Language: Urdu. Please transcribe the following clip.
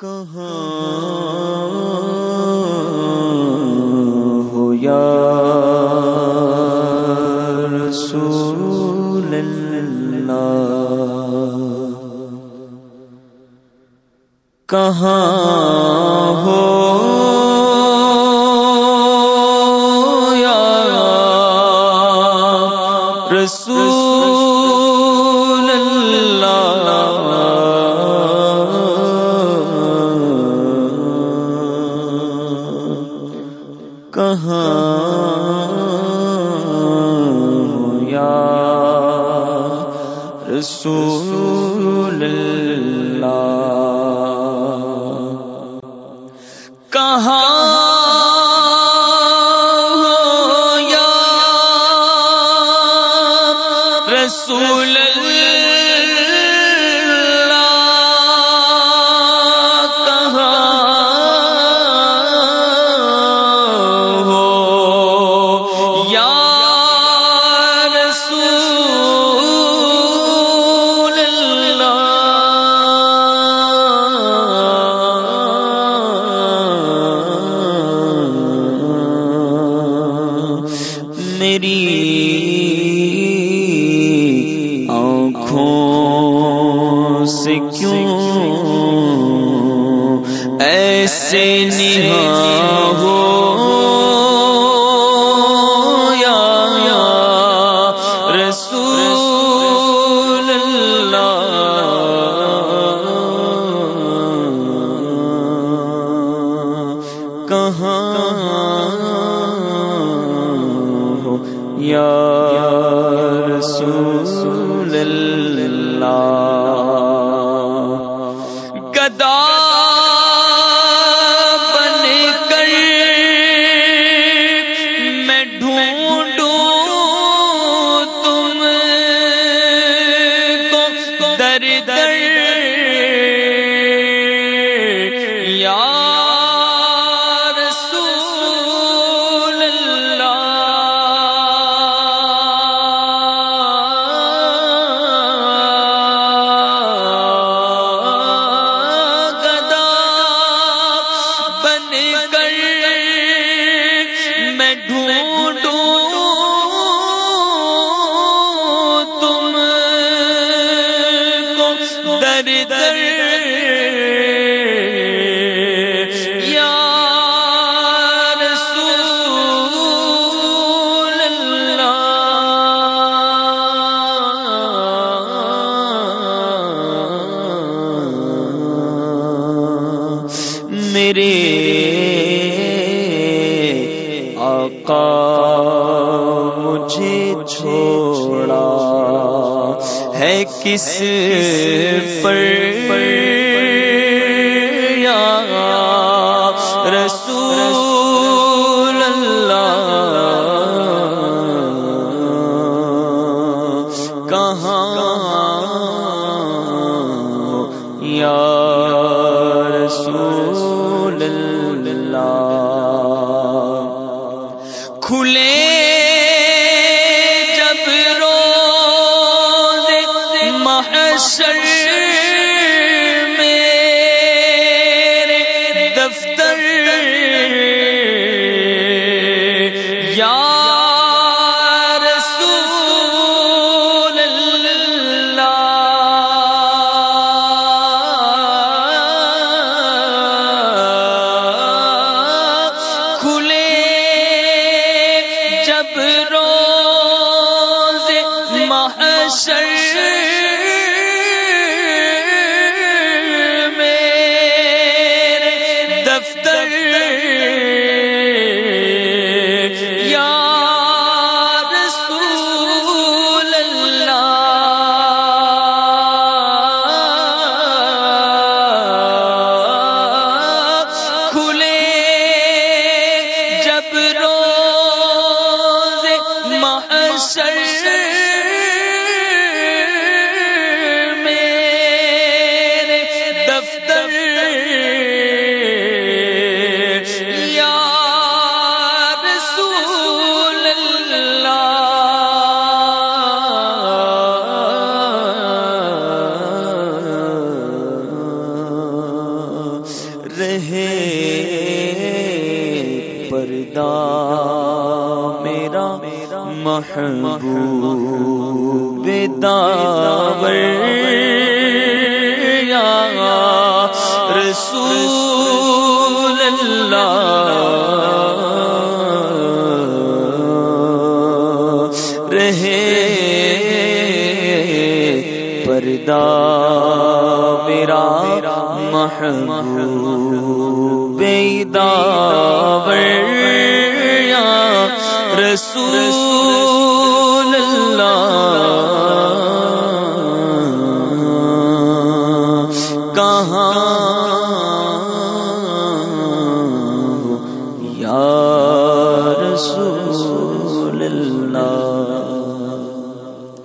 کہاں ہو یا رسول اللہ؟ کہاں ہو یا رسول کہاں یا رسول اللہ؟ کہاں یا رسول اللہ؟ کیوں ایسے نہا ہو یا رسول اللہ کہاں ہو یا میں ڈھونڈوں تم کو در در یا رسول میرے آقا مجھے چھوڑا ہے کس پر یا رسول اللہ؟ کہاں یا رسول اللہ؟ روز محشر میرے دفتر پردہ محبوب داور یا رسول اللہ۔ رہے پردہ میرا محبوب داور رسول کہاں